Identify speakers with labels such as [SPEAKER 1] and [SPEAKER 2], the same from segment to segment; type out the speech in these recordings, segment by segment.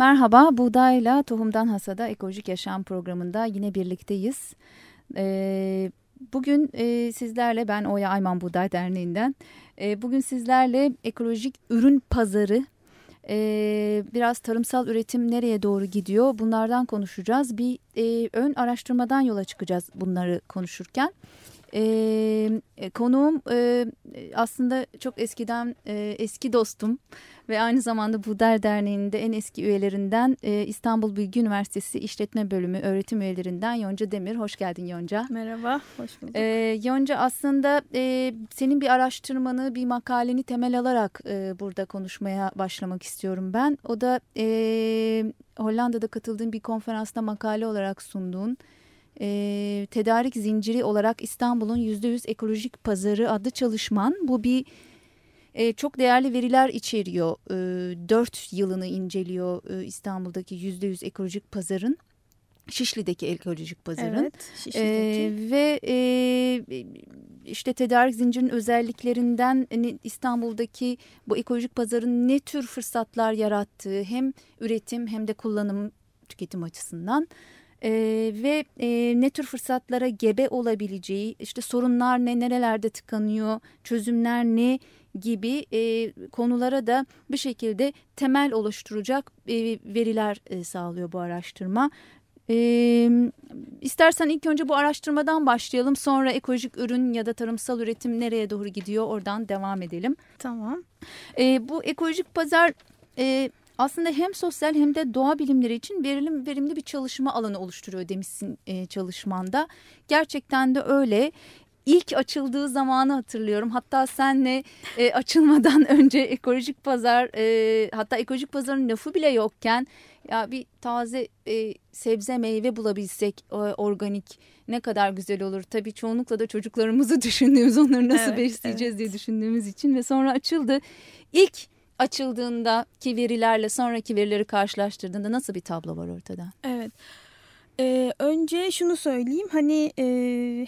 [SPEAKER 1] Merhaba, Buğdayla Tohumdan Hasada Ekolojik Yaşam programında yine birlikteyiz. Ee, bugün e, sizlerle, ben Oya Ayman Buğday Derneği'nden, e, bugün sizlerle ekolojik ürün pazarı, e, biraz tarımsal üretim nereye doğru gidiyor bunlardan konuşacağız. Bir e, ön araştırmadan yola çıkacağız bunları konuşurken. E, konuğum e, aslında çok eskiden e, eski dostum ve aynı zamanda Buğday Derneği'nde en eski üyelerinden e, İstanbul Bilgi Üniversitesi İşletme Bölümü öğretim üyelerinden Yonca Demir. Hoş geldin Yonca.
[SPEAKER 2] Merhaba, hoş bulduk. E,
[SPEAKER 1] Yonca aslında e, senin bir araştırmanı, bir makaleni temel alarak e, burada konuşmaya başlamak istiyorum ben. O da e, Hollanda'da katıldığın bir konferansta makale olarak sunduğun e, tedarik zinciri olarak İstanbul'un %100 ekolojik pazarı adlı çalışman. Bu bir e, çok değerli veriler içeriyor. E, 4 yılını inceliyor e, İstanbul'daki %100 ekolojik pazarın. Şişli'deki ekolojik pazarın.
[SPEAKER 2] Evet, Şişli'deki.
[SPEAKER 1] E, ve e, işte tedarik zincirinin özelliklerinden hani İstanbul'daki bu ekolojik pazarın ne tür fırsatlar yarattığı hem üretim hem de kullanım tüketim açısından e, ve e, ne tür fırsatlara gebe olabileceği, işte sorunlar ne, nerelerde tıkanıyor, çözümler ne gibi e, konulara da bir şekilde temel oluşturacak e, veriler e, sağlıyor bu araştırma. E, istersen ilk önce bu araştırmadan başlayalım. Sonra ekolojik ürün ya da tarımsal üretim nereye doğru gidiyor oradan devam edelim.
[SPEAKER 2] Tamam.
[SPEAKER 1] E, bu ekolojik pazar e, aslında hem sosyal hem de doğa bilimleri için verimli, verimli bir çalışma alanı oluşturuyor demişsin e, çalışmanda. Gerçekten de öyle. İlk açıldığı zamanı hatırlıyorum. Hatta senle e, açılmadan önce ekolojik pazar e, hatta ekolojik pazarın lafı bile yokken ya bir taze e, sebze meyve bulabilsek e, organik ne kadar güzel olur. Tabii çoğunlukla da çocuklarımızı düşündüğümüz onları nasıl evet, besleyeceğiz evet. diye düşündüğümüz için ve sonra açıldı. İlk açıldığında ki verilerle sonraki verileri karşılaştırdığında nasıl bir tablo var ortada?
[SPEAKER 2] Evet. Ee, önce şunu söyleyeyim hani e,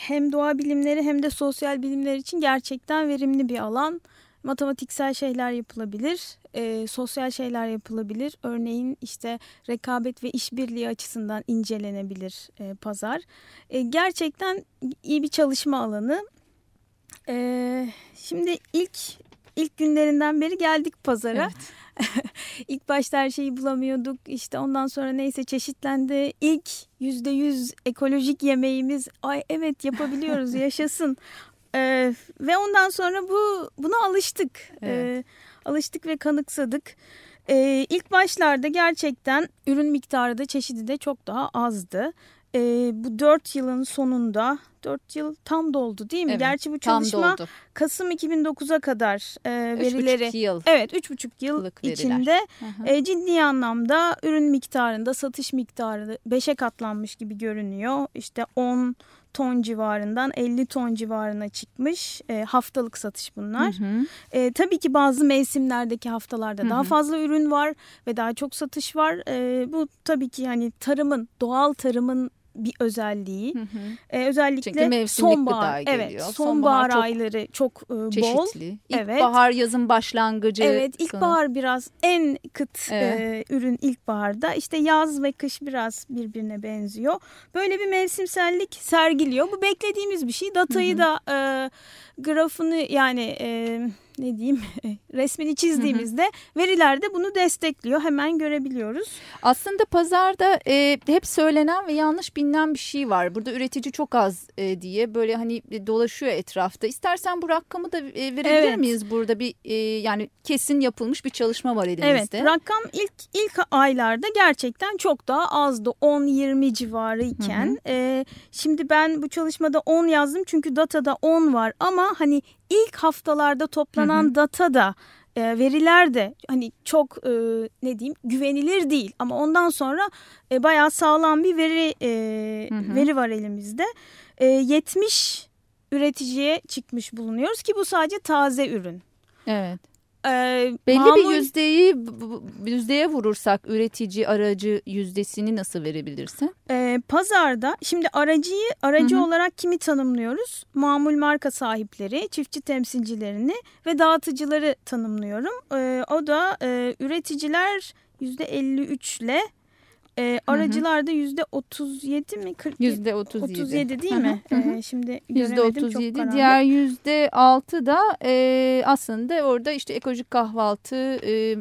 [SPEAKER 2] hem doğa bilimleri hem de sosyal bilimler için gerçekten verimli bir alan. Matematiksel şeyler yapılabilir, e, sosyal şeyler yapılabilir. Örneğin işte rekabet ve işbirliği açısından incelenebilir e, pazar. E, gerçekten iyi bir çalışma alanı. E, şimdi ilk ilk günlerinden beri geldik pazara. Evet. İlk başta her şeyi bulamıyorduk. İşte ondan sonra neyse çeşitlendi. İlk yüzde yüz ekolojik yemeğimiz ay evet yapabiliyoruz yaşasın. Ee, ve ondan sonra bu buna alıştık. Evet. Ee, alıştık ve kanıksadık. Ee, ilk başlarda gerçekten ürün miktarı da çeşidi de çok daha azdı. Ee, bu dört yılın sonunda 4 yıl tam doldu değil mi? Evet, Gerçi bu çalışma Kasım 2009'a kadar e, verileri. 3,5
[SPEAKER 1] yıl.
[SPEAKER 2] Evet 3,5 yıl içinde e, ciddi anlamda ürün miktarında satış miktarı 5'e katlanmış gibi görünüyor. İşte 10 ton civarından 50 ton civarına çıkmış e, haftalık satış bunlar. Hı hı. E, tabii ki bazı mevsimlerdeki haftalarda hı hı. daha fazla ürün var ve daha çok satış var. E, bu tabii ki hani tarımın doğal tarımın bir özelliği. Hı hı. Ee, özellikle sonbahar, evet, sonbahar, sonbahar ayları çok e, bol.
[SPEAKER 1] Çeşitli. İlkbahar evet. yazın başlangıcı.
[SPEAKER 2] Evet, ilkbahar sonu. biraz en kıt evet. e, ürün ilkbaharda. İşte yaz ve kış biraz birbirine benziyor. Böyle bir mevsimsellik sergiliyor. Bu beklediğimiz bir şey. Datayı hı hı. da e, grafını yani e, ne diyeyim resmini çizdiğimizde veriler de bunu destekliyor. Hemen görebiliyoruz.
[SPEAKER 1] Aslında pazarda e, hep söylenen ve yanlış bilinen bir şey var. Burada üretici çok az e, diye böyle hani dolaşıyor etrafta. İstersen bu rakamı da e, verebilir evet. miyiz burada bir e, yani kesin yapılmış bir çalışma var elimizde.
[SPEAKER 2] Evet rakam ilk ilk aylarda gerçekten çok daha azdı 10-20 civarı iken. E, şimdi ben bu çalışmada 10 yazdım çünkü datada 10 var ama hani ilk haftalarda toplanan hı hı. data da e, veriler de hani çok e, ne diyeyim güvenilir değil ama ondan sonra e, bayağı sağlam bir veri e, hı hı. veri var elimizde. E, 70 üreticiye çıkmış bulunuyoruz ki bu sadece taze ürün.
[SPEAKER 1] Evet. Ee, Belli mamul... bir yüzdeyi yüzdeye vurursak üretici aracı yüzdesini nasıl verebilirsin?
[SPEAKER 2] Ee, pazarda şimdi aracıyı aracı Hı -hı. olarak kimi tanımlıyoruz? Mamul marka sahipleri, çiftçi temsilcilerini ve dağıtıcıları tanımlıyorum. Ee, o da e, üreticiler %53 ile e, aracılarda yüzde 37 mi? 40,
[SPEAKER 1] yüzde 37.
[SPEAKER 2] 37 değil mi?
[SPEAKER 1] Hı hı.
[SPEAKER 2] E, şimdi
[SPEAKER 1] Yüzde
[SPEAKER 2] göremedim
[SPEAKER 1] 37.
[SPEAKER 2] çok.
[SPEAKER 1] Diğer yüzde 6 da e, aslında orada işte ekolojik kahvaltı e,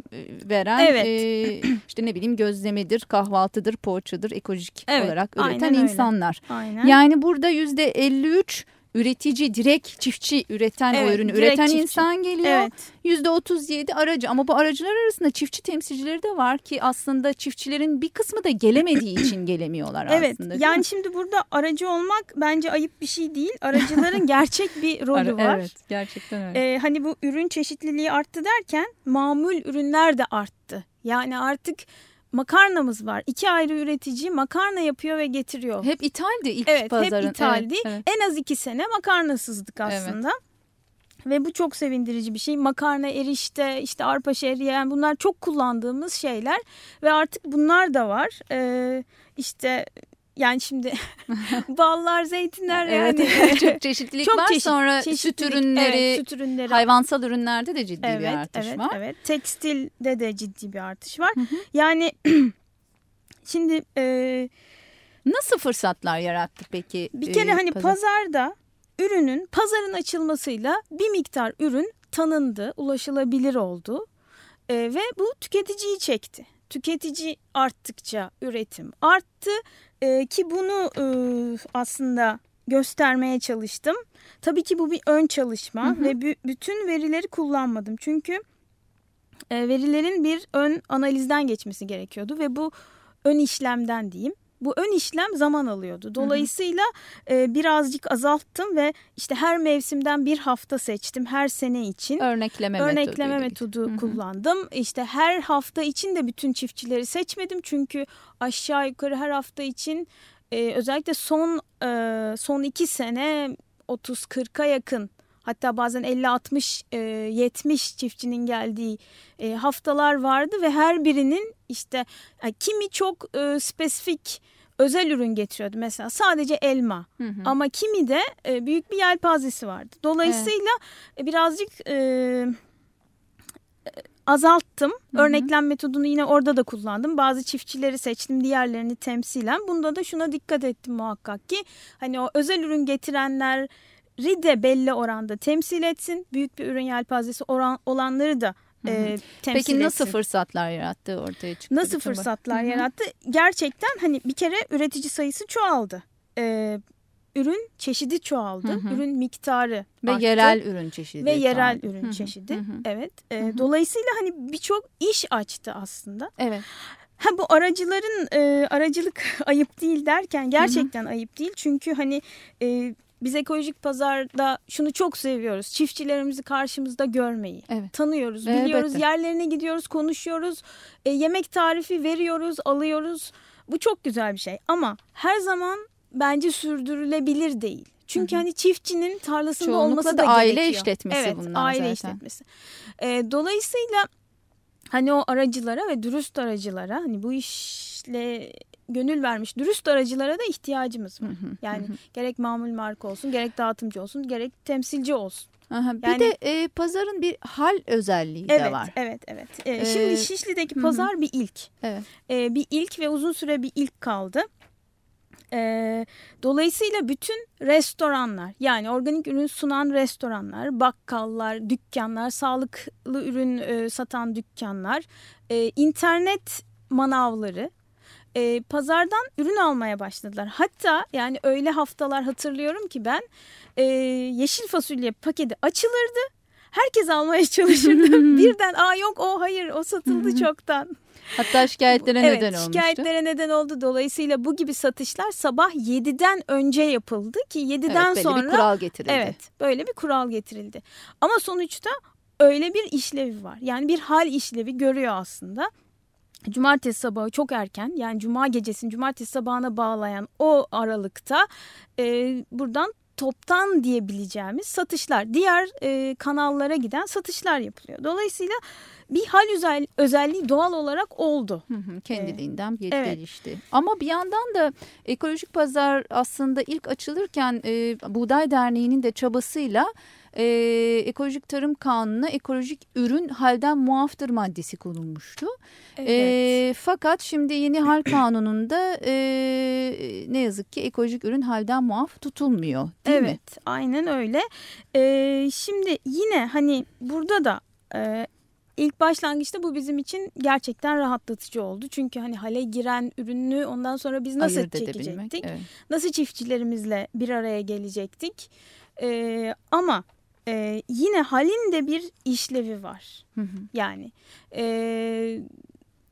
[SPEAKER 1] veren
[SPEAKER 2] Evet.
[SPEAKER 1] e, işte ne bileyim gözlemedir, kahvaltıdır, poğaçadır ekolojik
[SPEAKER 2] Evet,
[SPEAKER 1] olarak
[SPEAKER 2] aynen
[SPEAKER 1] üreten
[SPEAKER 2] öyle.
[SPEAKER 1] insanlar.
[SPEAKER 2] Aynen.
[SPEAKER 1] Yani burada yüzde 53 üretici, direkt çiftçi üreten o
[SPEAKER 2] Evet,
[SPEAKER 1] ürünü
[SPEAKER 2] direkt
[SPEAKER 1] üreten
[SPEAKER 2] çiftçi.
[SPEAKER 1] insan geliyor.
[SPEAKER 2] evet.
[SPEAKER 1] Yüzde 37 aracı ama bu aracılar arasında çiftçi temsilcileri de var ki aslında çiftçilerin bir kısmı da gelemediği için gelemiyorlar
[SPEAKER 2] Evet.
[SPEAKER 1] aslında. değil
[SPEAKER 2] Yani şimdi burada aracı olmak bence ayıp bir şey değil. Aracıların gerçek bir rolü var.
[SPEAKER 1] Evet gerçekten öyle.
[SPEAKER 2] Ee, hani bu ürün çeşitliliği arttı derken mamul ürünler de arttı. Yani artık makarnamız var. İki ayrı üretici makarna yapıyor ve getiriyor.
[SPEAKER 1] Hep ithaldi ilk
[SPEAKER 2] Evet, hep
[SPEAKER 1] pazarın.
[SPEAKER 2] ithaldi.
[SPEAKER 1] Evet, evet.
[SPEAKER 2] En az iki sene makarnasızdık aslında. Ve bu çok sevindirici bir şey. Makarna, erişte, işte arpa şehriye yani bunlar çok kullandığımız şeyler. Ve artık bunlar da var. Ee, işte yani şimdi ballar, zeytinler
[SPEAKER 1] Evet,
[SPEAKER 2] yani.
[SPEAKER 1] çok çeşitlilik
[SPEAKER 2] Çok
[SPEAKER 1] var.
[SPEAKER 2] çeşit-
[SPEAKER 1] Sonra süt
[SPEAKER 2] çeşitlilik,
[SPEAKER 1] artışları,
[SPEAKER 2] evet, süt ürünleri,
[SPEAKER 1] hayvansal ürünlerde de ciddi bir
[SPEAKER 2] evet,
[SPEAKER 1] artış
[SPEAKER 2] evet,
[SPEAKER 1] var.
[SPEAKER 2] Evet, tekstilde de ciddi bir artış var.
[SPEAKER 1] Hı hı.
[SPEAKER 2] Yani şimdi e,
[SPEAKER 1] Nasıl fırsatlar yarattı peki?
[SPEAKER 2] bir kere
[SPEAKER 1] e,
[SPEAKER 2] hani
[SPEAKER 1] pazar?
[SPEAKER 2] pazarda ürünün pazarın açılmasıyla bir miktar ürün tanındı, ulaşılabilir oldu E, ve bu tüketiciyi çekti. Tüketici arttıkça üretim arttı E, ki bunu e, aslında göstermeye çalıştım. Tabii ki bu bir ön çalışma
[SPEAKER 1] Hı hı.
[SPEAKER 2] ve bü- bütün verileri kullanmadım çünkü e, verilerin bir ön analizden geçmesi gerekiyordu ve bu ön işlemden diyeyim. Bu ön işlem zaman alıyordu. Dolayısıyla e, birazcık azalttım ve işte her mevsimden bir hafta seçtim her sene için.
[SPEAKER 1] örnekleme,
[SPEAKER 2] Örnekleme metodu
[SPEAKER 1] Hı hı.
[SPEAKER 2] kullandım. İşte her hafta için de bütün çiftçileri seçmedim çünkü aşağı yukarı her hafta için e, özellikle son e, son iki sene 30-40'a yakın hatta bazen 50-60 e, 70 çiftçinin geldiği e, haftalar vardı ve her birinin işte yani kimi çok e, spesifik özel ürün getiriyordu mesela sadece elma
[SPEAKER 1] Hı hı.
[SPEAKER 2] ama kimi de e, büyük bir yelpazesi vardı. Dolayısıyla e, birazcık e, azalttım.
[SPEAKER 1] Hı hı.
[SPEAKER 2] Örneklem metodunu yine orada da kullandım. Bazı çiftçileri seçtim, diğerlerini temsilen. Bunda da şuna dikkat ettim muhakkak ki hani o özel ürün getirenleri de belli oranda temsil etsin. Büyük bir ürün yelpazesi oran, olanları da
[SPEAKER 1] Hı hı.
[SPEAKER 2] e, temsil
[SPEAKER 1] Peki nasıl
[SPEAKER 2] etsin.
[SPEAKER 1] fırsatlar yarattı ortaya çıktı?
[SPEAKER 2] Nasıl fırsatlar
[SPEAKER 1] Hı hı.
[SPEAKER 2] yarattı? Gerçekten hani bir kere üretici sayısı çoğaldı. Ee, ürün çeşidi çoğaldı.
[SPEAKER 1] Hı hı.
[SPEAKER 2] Ürün miktarı
[SPEAKER 1] Ve
[SPEAKER 2] arttı.
[SPEAKER 1] yerel ürün çeşidi.
[SPEAKER 2] ve yerel
[SPEAKER 1] çoğaldı.
[SPEAKER 2] ürün
[SPEAKER 1] Hı hı.
[SPEAKER 2] çeşidi.
[SPEAKER 1] Hı hı.
[SPEAKER 2] Evet. Ee,
[SPEAKER 1] Hı hı.
[SPEAKER 2] Dolayısıyla hani birçok iş açtı aslında.
[SPEAKER 1] Evet.
[SPEAKER 2] Ha bu aracıların e, aracılık ayıp değil derken gerçekten ayıp değil. Çünkü hani e, biz ekolojik pazarda şunu çok seviyoruz. Çiftçilerimizi karşımızda görmeyi.
[SPEAKER 1] Evet.
[SPEAKER 2] Tanıyoruz,
[SPEAKER 1] Elbette.
[SPEAKER 2] biliyoruz. Yerlerine gidiyoruz, konuşuyoruz. e, yemek tarifi veriyoruz, alıyoruz. Bu çok güzel bir şey. Ama her zaman bence sürdürülebilir değil. Çünkü
[SPEAKER 1] Hı hı.
[SPEAKER 2] hani çiftçinin tarlasında
[SPEAKER 1] Çoğunlukla
[SPEAKER 2] olması
[SPEAKER 1] da
[SPEAKER 2] da
[SPEAKER 1] aile
[SPEAKER 2] gerekiyor.
[SPEAKER 1] işletmesi
[SPEAKER 2] evet,
[SPEAKER 1] bunlar
[SPEAKER 2] aile
[SPEAKER 1] zaten.
[SPEAKER 2] işletmesi. E, dolayısıyla hani o aracılara ve dürüst aracılara hani bu işle gönül vermiş dürüst aracılara da ihtiyacımız var.
[SPEAKER 1] Hı hı,
[SPEAKER 2] Yani
[SPEAKER 1] hı
[SPEAKER 2] gerek mamul marka olsun, gerek dağıtımcı olsun, gerek temsilci olsun.
[SPEAKER 1] Aha, bir
[SPEAKER 2] Yani-
[SPEAKER 1] de e, pazarın bir hal özelliği de
[SPEAKER 2] Evet,
[SPEAKER 1] var.
[SPEAKER 2] evet, evet. Ee,
[SPEAKER 1] Ee,
[SPEAKER 2] şimdi Şişli'deki
[SPEAKER 1] hı
[SPEAKER 2] pazar bir ilk.
[SPEAKER 1] Evet.
[SPEAKER 2] Ee, bir ilk ve uzun süre bir ilk kaldı. Ee, dolayısıyla bütün restoranlar yani organik ürün sunan restoranlar, bakkallar, dükkanlar, sağlıklı ürün e, satan dükkanlar, e, internet manavları e, pazardan ürün almaya başladılar. Hatta yani öyle haftalar hatırlıyorum ki ben e, yeşil fasulye paketi açılırdı. Herkes almaya çalışırdı. Birden aa yok o hayır o satıldı çoktan.
[SPEAKER 1] Hatta şikayetlere
[SPEAKER 2] evet,
[SPEAKER 1] neden olmuştu.
[SPEAKER 2] şikayetlere neden oldu. Dolayısıyla bu gibi satışlar sabah 7'den önce yapıldı ki 7'den
[SPEAKER 1] evet,
[SPEAKER 2] sonra
[SPEAKER 1] bir kural getirildi.
[SPEAKER 2] evet böyle bir kural getirildi. Ama sonuçta öyle bir işlevi var. Yani bir hal işlevi görüyor aslında. Cumartesi sabahı çok erken yani cuma gecesini cumartesi sabahına bağlayan o aralıkta e, buradan toptan diyebileceğimiz satışlar diğer e, kanallara giden satışlar yapılıyor. Dolayısıyla bir hal özel, özelliği doğal olarak oldu.
[SPEAKER 3] Hı hı, kendiliğinden bir evet. gelişti. Ama bir yandan da ekolojik pazar aslında ilk açılırken e, Buğday Derneği'nin de çabasıyla e, ekolojik tarım kanununa ekolojik ürün halden muaftır maddesi konulmuştu. Evet. E, fakat şimdi yeni hal kanununda e, ne yazık ki ekolojik ürün halden muaf tutulmuyor değil
[SPEAKER 2] evet,
[SPEAKER 3] mi?
[SPEAKER 2] Evet aynen öyle. E, şimdi yine hani burada da e, İlk başlangıçta bu bizim için gerçekten rahatlatıcı oldu. Çünkü hani hale giren ürünü ondan sonra biz nasıl Ayırt çekecektik? Evet. Nasıl çiftçilerimizle bir araya gelecektik? Ee, ama e, yine halin de bir işlevi var. Hı hı. Yani e,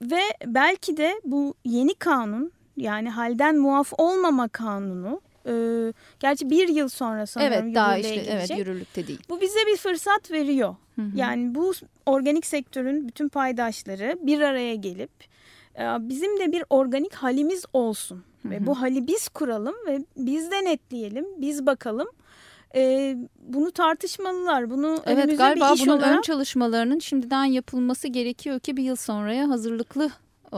[SPEAKER 2] ve belki de bu yeni kanun yani halden muaf olmama kanunu e, gerçi bir yıl sonra sanırım
[SPEAKER 3] evet, daha işte, Evet yürürlükte değil.
[SPEAKER 2] Bu bize bir fırsat veriyor. Hı hı. Yani bu organik sektörün bütün paydaşları bir araya gelip e, bizim de bir organik halimiz olsun. Hı hı. Ve bu hali biz kuralım ve biz denetleyelim, biz bakalım e, bunu tartışmalılar. Bunu
[SPEAKER 3] evet galiba bir iş bunun olarak... ön çalışmalarının şimdiden yapılması gerekiyor ki bir yıl sonraya hazırlıklı e,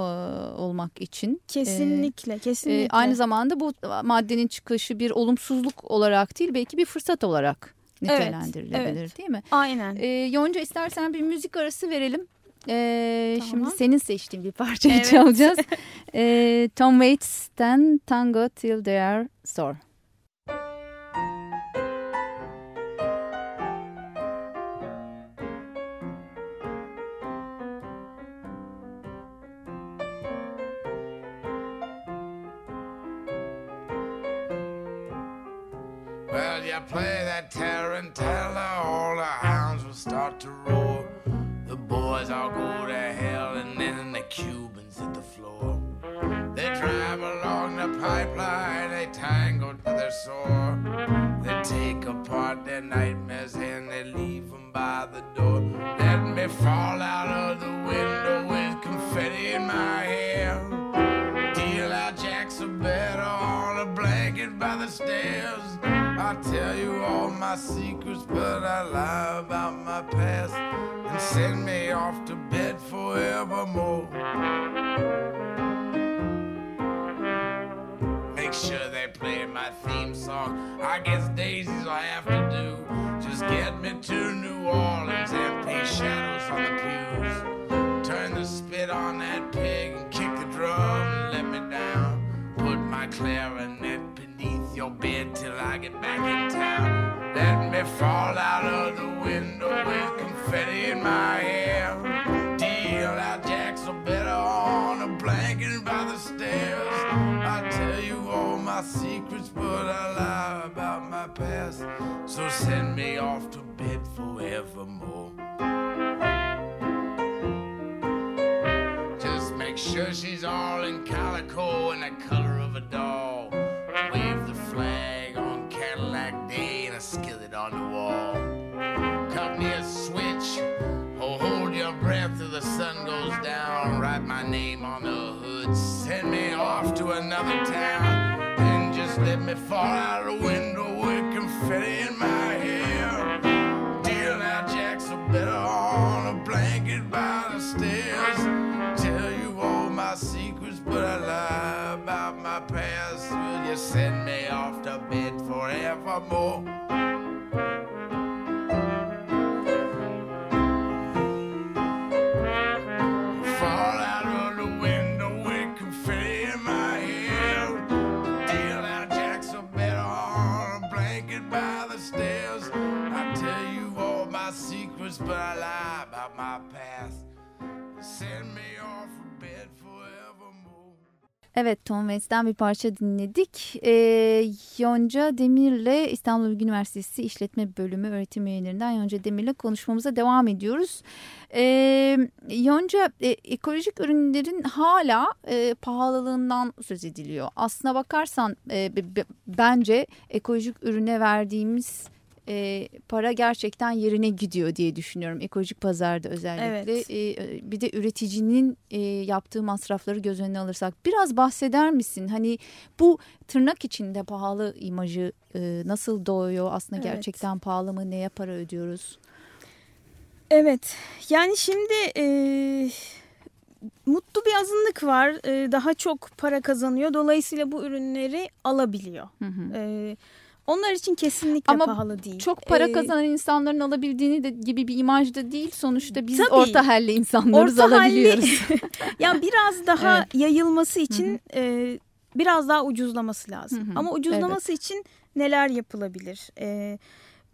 [SPEAKER 3] olmak için.
[SPEAKER 2] Kesinlikle, ee, kesinlikle. E,
[SPEAKER 3] aynı zamanda bu maddenin çıkışı bir olumsuzluk olarak değil belki bir fırsat olarak nitelendirilebilir evet, evet. değil mi?
[SPEAKER 2] Aynen.
[SPEAKER 3] E, Yonca istersen bir müzik arası verelim. Ee, tamam. Şimdi senin seçtiğin bir parçayı evet. çalacağız. ee, Tom Waits'ten Tango Till They Are Sore. Play that tarantella, all the hounds will start to roar. The boys all go to hell, and then the Cubans hit the floor. They drive along the pipeline, they tangle to their sore. They take apart their nightmares and they leave them by the door. Let me fall out of the window with confetti in my hair. Deal out jacks of better on a blanket by the stairs. I tell you all my secrets, but I lie about my past and send me off to bed forevermore. Make sure they play my theme song. I guess daisies I have to do. Just get me to New Orleans and paint shadows on the pews. Turn the spit on that pig and kick the drum and let me down. Put my clarinet your bed till I get back in town. Let me fall out of the window with confetti in my hair. Deal out jacks or better on a blanket by the stairs. I tell you all my secrets, but I lie about my past. So send me off to bed forevermore. Just make sure she's all in calico and the color of a dog. Off to another town. And just let me fall out the window with confetti in my hair. Deal out jacks are better on a blanket by the stairs. Tell you all my secrets, but I lie about my past. Will you send me off to bed forevermore? Evet Tom Waits'ten bir parça dinledik. E, Yonca Demir'le İstanbul Bilgi Üniversitesi İşletme Bölümü öğretim üyelerinden Yonca Demir'le konuşmamıza devam ediyoruz. E, Yonca e, ekolojik ürünlerin hala e, pahalılığından söz ediliyor. Aslına bakarsan e, bence ekolojik ürüne verdiğimiz e, para gerçekten yerine gidiyor diye düşünüyorum ekolojik pazarda özellikle. Evet. E, bir de üreticinin e, yaptığı masrafları göz önüne alırsak biraz bahseder misin? Hani bu tırnak içinde pahalı imajı e, nasıl doğuyor? Aslında evet. gerçekten pahalı mı? Neye para ödüyoruz?
[SPEAKER 2] Evet yani şimdi e, mutlu bir azınlık var. E, daha çok para kazanıyor. Dolayısıyla bu ürünleri alabiliyor. Hı hı. E, onlar için kesinlikle
[SPEAKER 1] Ama
[SPEAKER 2] pahalı değil.
[SPEAKER 1] Çok para ee, kazanan insanların alabildiğini de gibi bir imaj da değil. Sonuçta biz tabii, orta halli insanlarız orta alabiliyoruz.
[SPEAKER 2] Halli, ya biraz daha evet. yayılması için e, biraz daha ucuzlaması lazım. Hı hı. Ama ucuzlaması evet. için neler yapılabilir? E,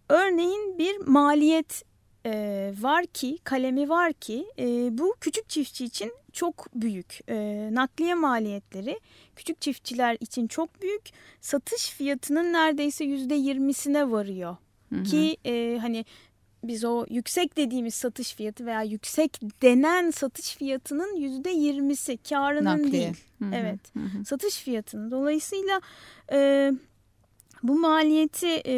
[SPEAKER 2] örneğin bir maliyet e, var ki, kalemi var ki e, bu küçük çiftçi için çok büyük. E, nakliye maliyetleri küçük çiftçiler için çok büyük. Satış fiyatının neredeyse yüzde yirmisine varıyor. Hı hı. Ki e, hani biz o yüksek dediğimiz satış fiyatı veya yüksek denen satış fiyatının yüzde yirmisi karının Nakliye. değil. Hı hı. Evet hı hı. satış fiyatının. Dolayısıyla e, bu maliyeti e,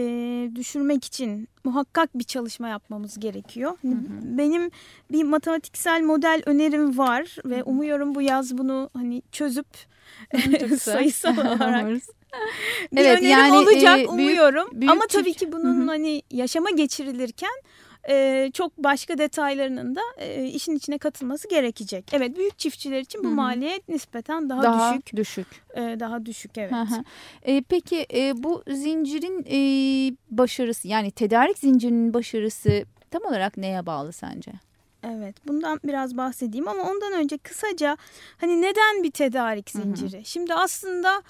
[SPEAKER 2] düşürmek için muhakkak bir çalışma yapmamız gerekiyor. Hı hı. Benim bir matematiksel model önerim var ve hı hı. umuyorum bu yaz bunu hani çözüp sayısal olarak bir evet, önerim yani, olacak e, umuyorum. Büyük, büyük Ama tabii ki bunun hı hı. hani yaşama geçirilirken e, çok başka detaylarının da e, işin içine katılması gerekecek. Evet büyük çiftçiler için bu Hı -hı. maliyet nispeten daha, daha düşük.
[SPEAKER 1] düşük.
[SPEAKER 2] E, daha düşük evet.
[SPEAKER 1] E, peki e, bu zincirin e, başarısı yani tedarik zincirinin başarısı tam olarak neye bağlı sence?
[SPEAKER 2] Evet bundan biraz bahsedeyim ama ondan önce kısaca hani neden bir tedarik zinciri? Hı hı. Şimdi aslında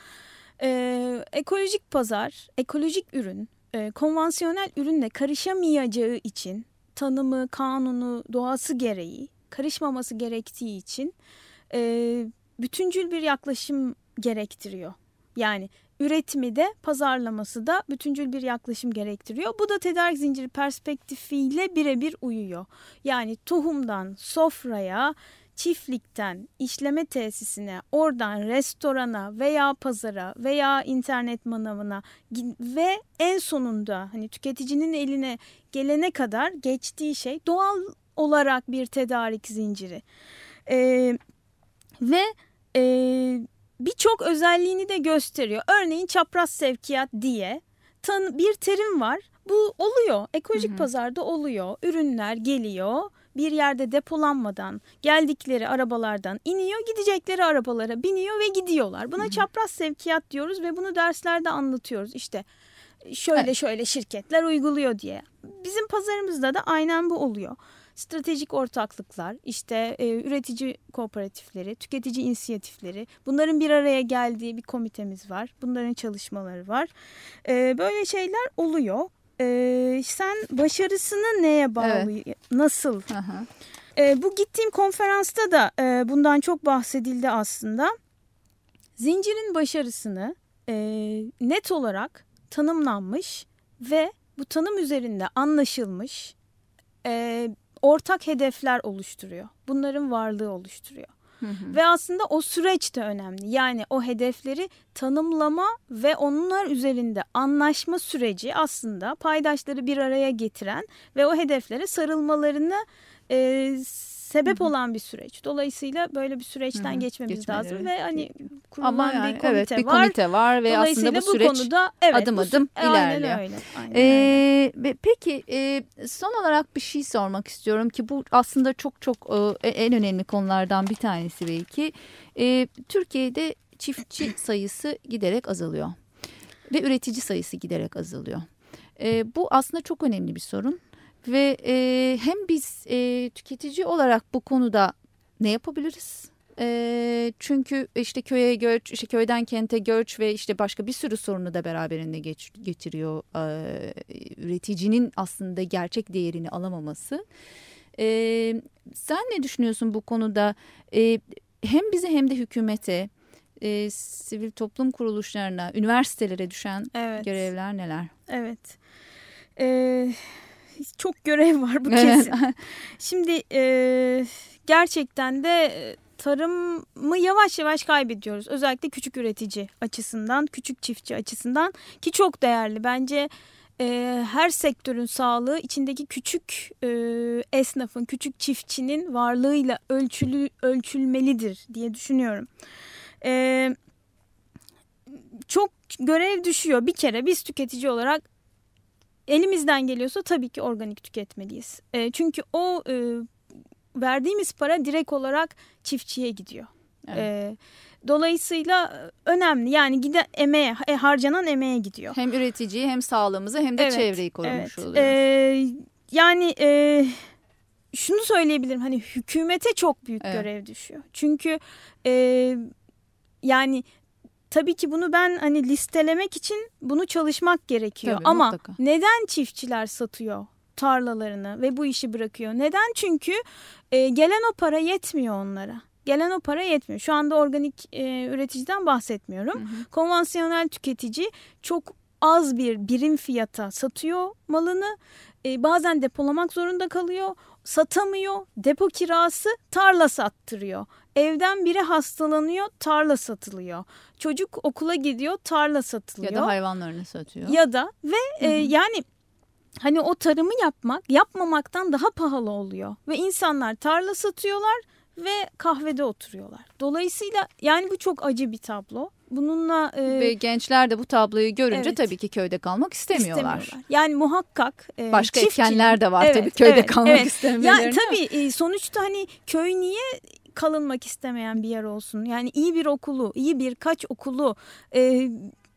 [SPEAKER 2] e, ekolojik pazar, ekolojik ürün e, konvansiyonel ürünle karışamayacağı için tanımı, kanunu, doğası gereği karışmaması gerektiği için e, bütüncül bir yaklaşım gerektiriyor. Yani üretimi de pazarlaması da bütüncül bir yaklaşım gerektiriyor. Bu da tedarik zinciri perspektifiyle birebir uyuyor. Yani tohumdan sofraya, çiftlikten işleme tesisine, oradan restorana veya pazara veya internet manavına ve en sonunda hani tüketicinin eline gelene kadar geçtiği şey doğal olarak bir tedarik zinciri. Ee, ve e, birçok özelliğini de gösteriyor. Örneğin çapraz sevkiyat diye tan bir terim var. Bu oluyor. Ekolojik hı hı. pazarda oluyor. Ürünler geliyor bir yerde depolanmadan geldikleri arabalardan iniyor, gidecekleri arabalara biniyor ve gidiyorlar. Buna Hı -hı. çapraz sevkiyat diyoruz ve bunu derslerde anlatıyoruz. İşte şöyle evet. şöyle şirketler uyguluyor diye. Bizim pazarımızda da aynen bu oluyor. Stratejik ortaklıklar, işte e, üretici kooperatifleri, tüketici inisiyatifleri bunların bir araya geldiği bir komitemiz var. Bunların çalışmaları var. E, böyle şeyler oluyor. Ee, sen başarısını neye bağlı? Evet. Nasıl? Ee, bu gittiğim konferansta da e, bundan çok bahsedildi aslında. Zincirin başarısını e, net olarak tanımlanmış ve bu tanım üzerinde anlaşılmış e, ortak hedefler oluşturuyor. Bunların varlığı oluşturuyor. Hı hı. Ve aslında o süreç de önemli. Yani o hedefleri tanımlama ve onlar üzerinde anlaşma süreci aslında paydaşları bir araya getiren ve o hedeflere sarılmalarını e, sebep olan bir süreç. Dolayısıyla böyle bir süreçten Hı-hı. geçmemiz Geçmeleri. lazım ve hani kurulan Ama yani, bir komite
[SPEAKER 1] evet, bir var. komite var ve aslında bu süreç bu konuda, evet, adım adım bu, ilerliyor. Aynen öyle. Aynen ee, öyle. Peki e, son olarak bir şey sormak istiyorum ki bu aslında çok çok e, en önemli konulardan bir tanesi belki. E, Türkiye'de çiftçi sayısı giderek azalıyor ve üretici sayısı giderek azalıyor. E, bu aslında çok önemli bir sorun. Ve e, hem biz e, tüketici olarak bu konuda ne yapabiliriz? E, çünkü işte köye göç, işte köyden kente göç ve işte başka bir sürü sorunu da beraberinde geç, getiriyor. E, üreticinin aslında gerçek değerini alamaması. E, sen ne düşünüyorsun bu konuda? E, hem bize hem de hükümete, e, sivil toplum kuruluşlarına, üniversitelere düşen evet. görevler neler?
[SPEAKER 2] Evet. Evet çok görev var bu kesin. Şimdi e, gerçekten de e, tarımı yavaş yavaş kaybediyoruz. Özellikle küçük üretici açısından, küçük çiftçi açısından ki çok değerli. Bence e, her sektörün sağlığı içindeki küçük e, esnafın, küçük çiftçinin varlığıyla ölçülü ölçülmelidir diye düşünüyorum. E, çok görev düşüyor. Bir kere biz tüketici olarak elimizden geliyorsa tabii ki organik tüketmeliyiz. E, çünkü o e, verdiğimiz para direkt olarak çiftçiye gidiyor. Evet. E, dolayısıyla önemli yani gide emeğe e, harcanan emeğe gidiyor.
[SPEAKER 1] Hem üreticiyi hem sağlığımızı hem de evet, çevreyi korumuş evet. oluyoruz.
[SPEAKER 2] E, yani e, şunu söyleyebilirim hani hükümete çok büyük evet. görev düşüyor. Çünkü e, yani tabii ki bunu ben hani listelemek için bunu çalışmak gerekiyor. Tabii, Ama mutlaka. neden çiftçiler satıyor tarlalarını ve bu işi bırakıyor? Neden? Çünkü e, gelen o para yetmiyor onlara. Gelen o para yetmiyor. Şu anda organik e, üreticiden bahsetmiyorum. Hı hı. Konvansiyonel tüketici çok az bir birim fiyata satıyor malını. E, bazen depolamak zorunda kalıyor. Satamıyor. Depo kirası tarla sattırıyor. Evden biri hastalanıyor, tarla satılıyor. Çocuk okula gidiyor, tarla satılıyor.
[SPEAKER 1] Ya da hayvanlarını satıyor.
[SPEAKER 2] Ya da ve Hı -hı. E, yani hani o tarımı yapmak yapmamaktan daha pahalı oluyor. Ve insanlar tarla satıyorlar ve kahvede oturuyorlar. Dolayısıyla yani bu çok acı bir tablo. Bununla
[SPEAKER 1] e, ve gençler de bu tabloyu görünce evet, tabii ki köyde kalmak istemiyorlar. istemiyorlar.
[SPEAKER 2] Yani muhakkak
[SPEAKER 1] e, başka etkenler de var evet, tabii köyde evet, kalmak evet. istemelerine.
[SPEAKER 2] Yani tabii e, sonuçta hani köy niye kalınmak istemeyen bir yer olsun. Yani iyi bir okulu, iyi birkaç okulu, e,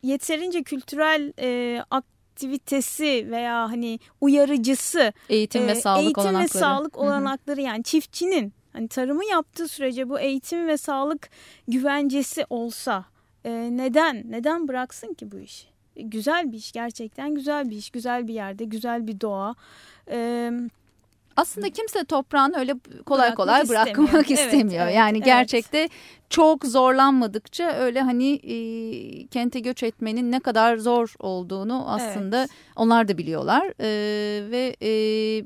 [SPEAKER 2] yeterince kültürel e, aktivitesi veya hani uyarıcısı,
[SPEAKER 1] eğitim ve e, sağlık
[SPEAKER 2] eğitim
[SPEAKER 1] olanakları.
[SPEAKER 2] ve sağlık olanakları Hı -hı. yani çiftçinin hani tarımı yaptığı sürece bu eğitim ve sağlık güvencesi olsa e, neden neden bıraksın ki bu işi? E, güzel bir iş gerçekten güzel bir iş, güzel bir yerde, güzel bir doğa. Evet
[SPEAKER 1] aslında kimse toprağını öyle kolay Bırakmak kolay bırakmak istemiyor. istemiyor. Evet, yani evet, gerçekte evet. çok zorlanmadıkça öyle hani e, kente göç etmenin ne kadar zor olduğunu aslında evet. onlar da biliyorlar. E, ve e,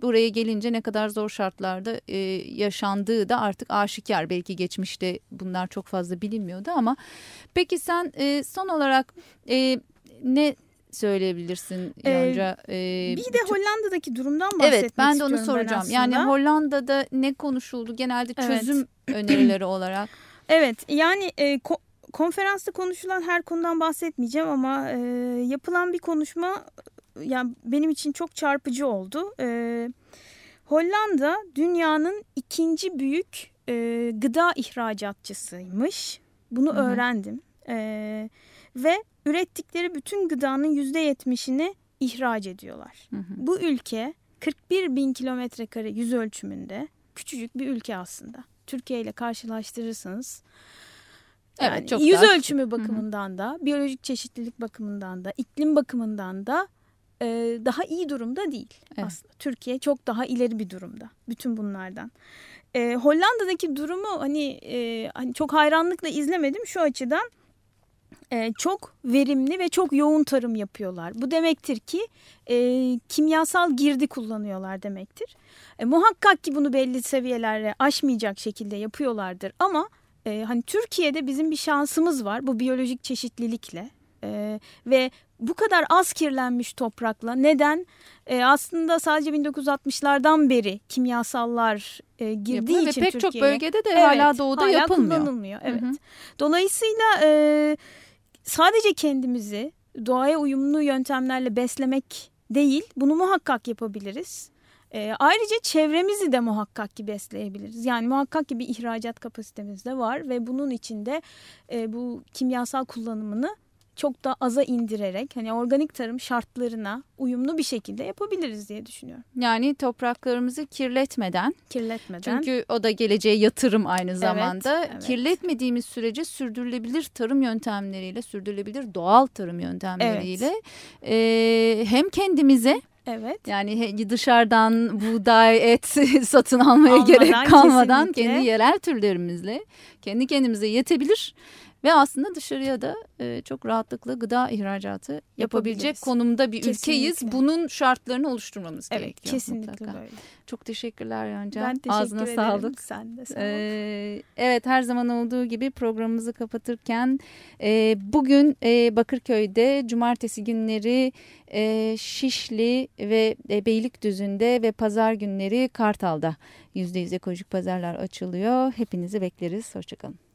[SPEAKER 1] buraya gelince ne kadar zor şartlarda e, yaşandığı da artık aşikar. Belki geçmişte bunlar çok fazla bilinmiyordu ama peki sen e, son olarak e, ne söyleyebilirsin Yonca.
[SPEAKER 2] Ee, bir de Hollanda'daki durumdan bahsetmek
[SPEAKER 1] Evet ben de onu soracağım. Yani Hollanda'da ne konuşuldu genelde çözüm evet. önerileri olarak?
[SPEAKER 2] Evet yani e, ko konferansta konuşulan her konudan bahsetmeyeceğim ama e, yapılan bir konuşma yani benim için çok çarpıcı oldu. E, Hollanda dünyanın ikinci büyük e, gıda ihracatçısıymış. Bunu Hı -hı. öğrendim. E, ve ürettikleri bütün gıdanın yüzde yetmişini ihraç ediyorlar. Hı hı. Bu ülke 41 bin kilometre kare yüz ölçümünde küçücük bir ülke aslında. Türkiye ile karşılaştırırsanız yani evet, çok yüz ölçümü bakımından hı hı. da, biyolojik çeşitlilik bakımından da, iklim bakımından da e, daha iyi durumda değil evet. aslında. Türkiye çok daha ileri bir durumda bütün bunlardan. E, Hollanda'daki durumu hani, e, hani çok hayranlıkla izlemedim şu açıdan e, çok verimli ve çok yoğun tarım yapıyorlar. Bu demektir ki e, kimyasal girdi kullanıyorlar demektir. E, muhakkak ki bunu belli seviyelere aşmayacak şekilde yapıyorlardır ama e, hani Türkiye'de bizim bir şansımız var bu biyolojik çeşitlilikle e, ve bu kadar az kirlenmiş toprakla neden e, aslında sadece 1960'lardan beri kimyasallar e, girdiği Yapılıyor için
[SPEAKER 1] ve pek çok bölgede de evet, hala doğuda hala yapılmıyor.
[SPEAKER 2] kullanılmıyor. Evet. Hı hı. Dolayısıyla e, sadece kendimizi doğaya uyumlu yöntemlerle beslemek değil, bunu muhakkak yapabiliriz. E, ayrıca çevremizi de muhakkak ki besleyebiliriz. Yani muhakkak ki bir ihracat kapasitemiz de var ve bunun içinde e, bu kimyasal kullanımını çok da aza indirerek hani organik tarım şartlarına uyumlu bir şekilde yapabiliriz diye düşünüyorum.
[SPEAKER 1] Yani topraklarımızı kirletmeden.
[SPEAKER 2] Kirletmeden.
[SPEAKER 1] Çünkü o da geleceğe yatırım aynı zamanda. Evet, evet. Kirletmediğimiz sürece sürdürülebilir tarım yöntemleriyle, sürdürülebilir doğal tarım yöntemleriyle evet. e, hem kendimize
[SPEAKER 2] Evet.
[SPEAKER 1] Yani dışarıdan buğday, et satın almaya Almadan, gerek kalmadan kesinlikle. kendi yerel türlerimizle kendi kendimize yetebilir ve aslında dışarıya da e, çok rahatlıkla gıda ihracatı yapabilecek konumda bir kesinlikle. ülkeyiz. Bunun şartlarını oluşturmamız
[SPEAKER 2] evet,
[SPEAKER 1] gerekiyor.
[SPEAKER 2] Kesinlikle mutlaka. böyle.
[SPEAKER 1] Çok teşekkürler Yonca.
[SPEAKER 2] Ben teşekkür Ağzına ederim. sağlık. Sen de sağ ol.
[SPEAKER 1] Ee, evet her zaman olduğu gibi programımızı kapatırken e, bugün e, Bakırköy'de cumartesi günleri e, Şişli ve e, Beylikdüzü'nde ve pazar günleri Kartal'da %100 ekolojik pazarlar açılıyor. Hepinizi bekleriz. Hoşçakalın.